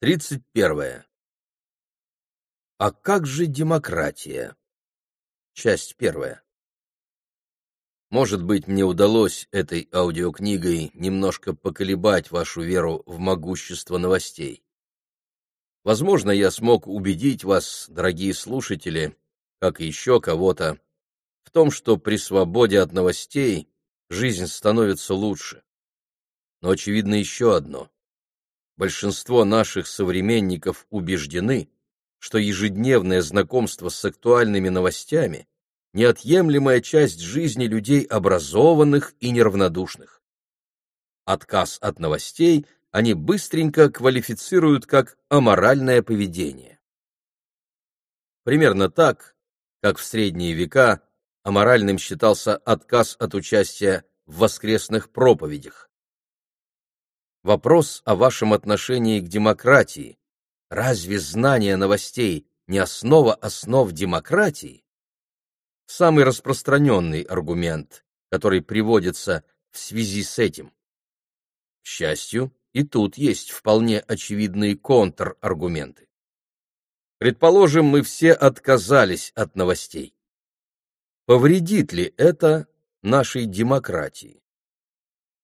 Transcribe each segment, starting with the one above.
31. А как же демократия? Часть первая. Может быть, мне удалось этой аудиокнигой немножко поколебать вашу веру в могущество новостей. Возможно, я смог убедить вас, дорогие слушатели, как и еще кого-то, в том, что при свободе от новостей жизнь становится лучше. Но очевидно еще одно. Большинство наших современников убеждены, что ежедневное знакомство с актуальными новостями – неотъемлемая часть жизни людей образованных и неравнодушных. Отказ от новостей они быстренько квалифицируют как аморальное поведение. Примерно так, как в средние века аморальным считался отказ от участия в воскресных проповедях. Вопрос о вашем отношении к демократии. Разве знание новостей не основа основ демократии? Самый распространенный аргумент, который приводится в связи с этим. К счастью, и тут есть вполне очевидные контраргументы. Предположим, мы все отказались от новостей. Повредит ли это нашей демократии?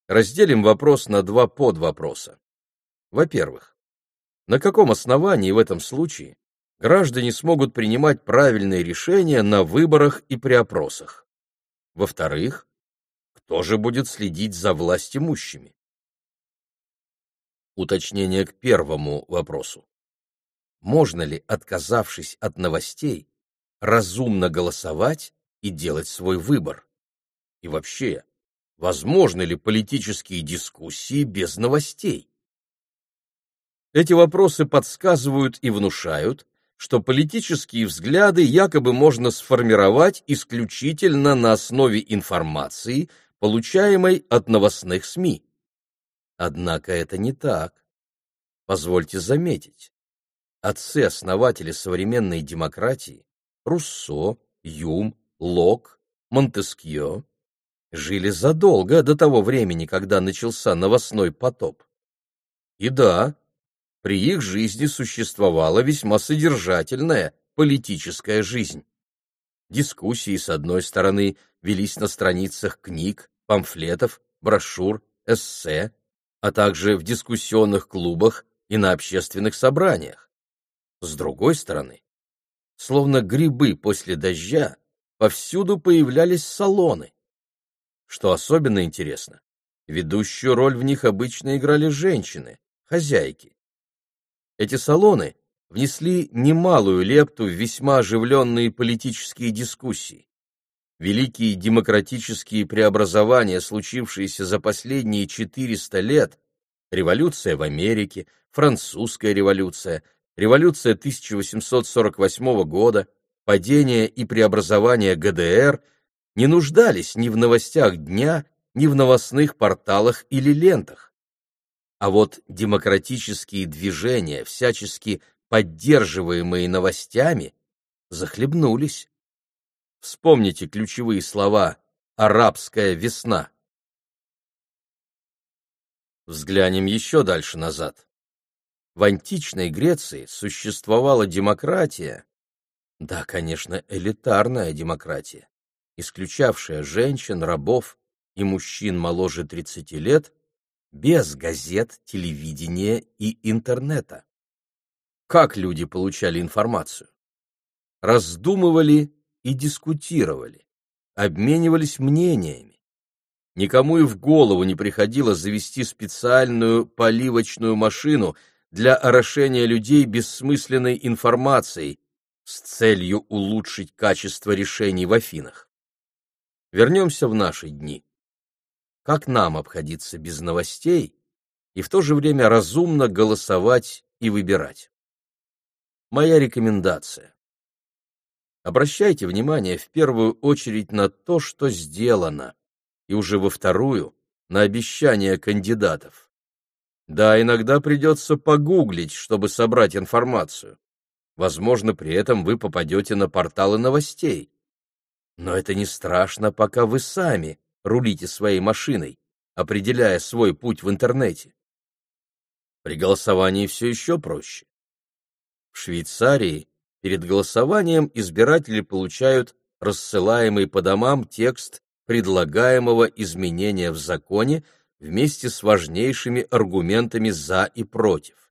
Разделим вопрос на два подвопроса. Во-первых, на каком основании в этом случае граждане смогут принимать правильные решения на выборах и при опросах? Во-вторых, кто же будет следить за власть имущими? Уточнение к первому вопросу. Можно ли, отказавшись от новостей, разумно голосовать и делать свой выбор. И вообще, возможны ли политические дискуссии без новостей? Эти вопросы подсказывают и внушают, что политические взгляды якобы можно сформировать исключительно на основе информации, получаемой от новостных СМИ. Однако это не так. Позвольте заметить, отцы-основатели современной демократии Руссо, Юм, Лок, Монтескье жили задолго до того времени, когда начался новостной потоп. И да, при их жизни существовала весьма содержательная политическая жизнь. Дискуссии, с одной стороны, велись на страницах книг, памфлетов, брошюр, эссе, а также в дискуссионных клубах и на общественных собраниях. С другой стороны, словно грибы после дождя, повсюду появлялись салоны. Что особенно интересно, ведущую роль в них обычно играли женщины, хозяйки. Эти салоны внесли немалую лепту в весьма оживленные политические дискуссии. Великие демократические преобразования, случившиеся за последние 400 лет, революция в Америке, французская революция, революция 1848 года, падение и преобразование ГДР не нуждались ни в новостях дня, ни в новостных порталах или лентах. А вот демократические движения, всячески поддерживаемые новостями, захлебнулись. Вспомните ключевые слова «арабская весна». Взглянем еще дальше назад. В античной Греции существовала демократия, да, конечно, элитарная демократия, исключавшая женщин, рабов и мужчин моложе 30 лет, без газет, телевидения и интернета. Как люди получали информацию? Раздумывали и дискутировали, обменивались мнениями. Никому и в голову не приходило завести специальную поливочную машину для орошения людей бессмысленной информацией, с целью улучшить качество решений в Афинах. Вернемся в наши дни. Как нам обходиться без новостей и в то же время разумно голосовать и выбирать? Моя рекомендация. Обращайте внимание в первую очередь на то, что сделано, и уже во вторую — на обещания кандидатов. Да, иногда придется погуглить, чтобы собрать информацию. Возможно, при этом вы попадете на порталы новостей. Но это не страшно, пока вы сами рулите своей машиной, определяя свой путь в интернете. При голосовании все еще проще. В Швейцарии перед голосованием избиратели получают рассылаемый по домам текст предлагаемого изменения в законе вместе с важнейшими аргументами «за» и «против».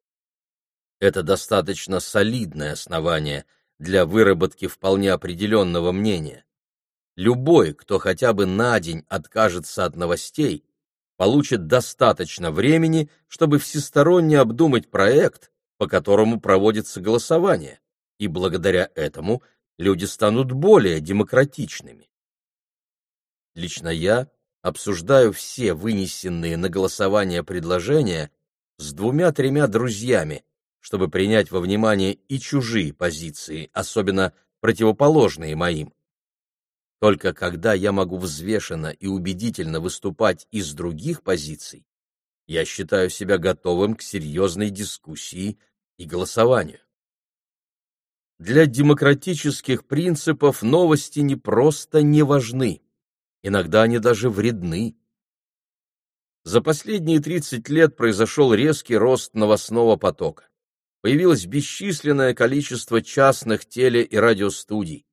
Это достаточно солидное основание для выработки вполне определенного мнения. Любой, кто хотя бы на день откажется от новостей, получит достаточно времени, чтобы всесторонне обдумать проект, по которому проводится голосование, и благодаря этому люди станут более демократичными. Лично я обсуждаю все вынесенные на голосование предложения с двумя-тремя друзьями, чтобы принять во внимание и чужие позиции, особенно противоположные моим. Только когда я могу взвешенно и убедительно выступать из других позиций, я считаю себя готовым к серьезной дискуссии и голосованию. Для демократических принципов новости не просто не важны, иногда они даже вредны. За последние 30 лет произошел резкий рост новостного потока. Появилось бесчисленное количество частных теле- и радиостудий.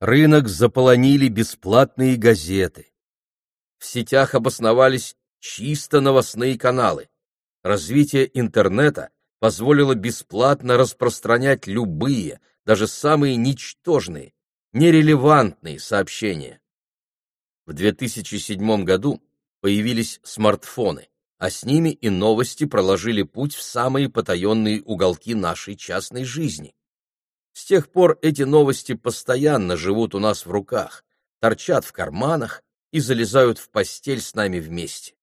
Рынок заполонили бесплатные газеты. В сетях обосновались чисто новостные каналы. Развитие интернета позволило бесплатно распространять любые, даже самые ничтожные, нерелевантные сообщения. В 2007 году появились смартфоны, а с ними и новости проложили путь в самые потаенные уголки нашей частной жизни. С тех пор эти новости постоянно живут у нас в руках, торчат в карманах и залезают в постель с нами вместе.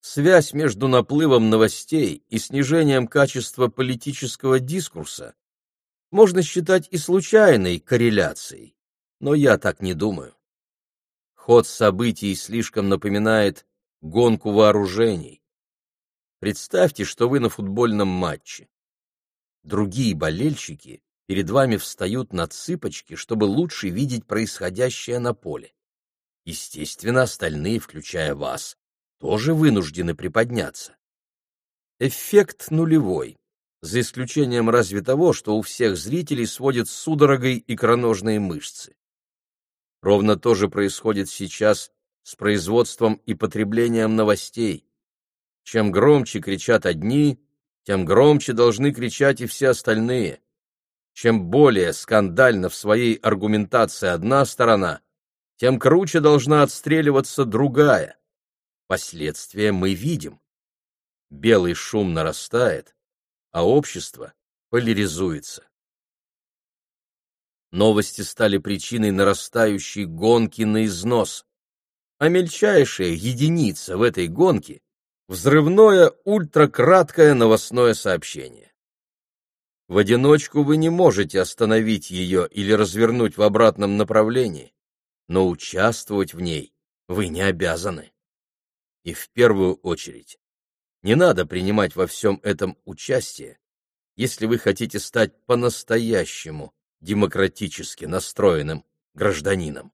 Связь между наплывом новостей и снижением качества политического дискурса можно считать и случайной корреляцией, но я так не думаю. Ход событий слишком напоминает гонку вооружений. Представьте, что вы на футбольном матче. Другие болельщики перед вами встают на цыпочки, чтобы лучше видеть происходящее на поле. Естественно, остальные, включая вас, тоже вынуждены приподняться. Эффект нулевой, за исключением разве того, что у всех зрителей сводят судорогой икроножные мышцы. Ровно то же происходит сейчас с производством и потреблением новостей. Чем громче кричат одни, тем громче должны кричать и все остальные. Чем более скандально в своей аргументации одна сторона, тем круче должна отстреливаться другая. Последствия мы видим. Белый шум нарастает, а общество поляризуется. Новости стали причиной нарастающей гонки на износ, а мельчайшая единица в этой гонке — взрывное ультракраткое новостное сообщение. В одиночку вы не можете остановить ее или развернуть в обратном направлении, но участвовать в ней вы не обязаны. И в первую очередь, не надо принимать во всем этом участие, если вы хотите стать по-настоящему демократически настроенным гражданином.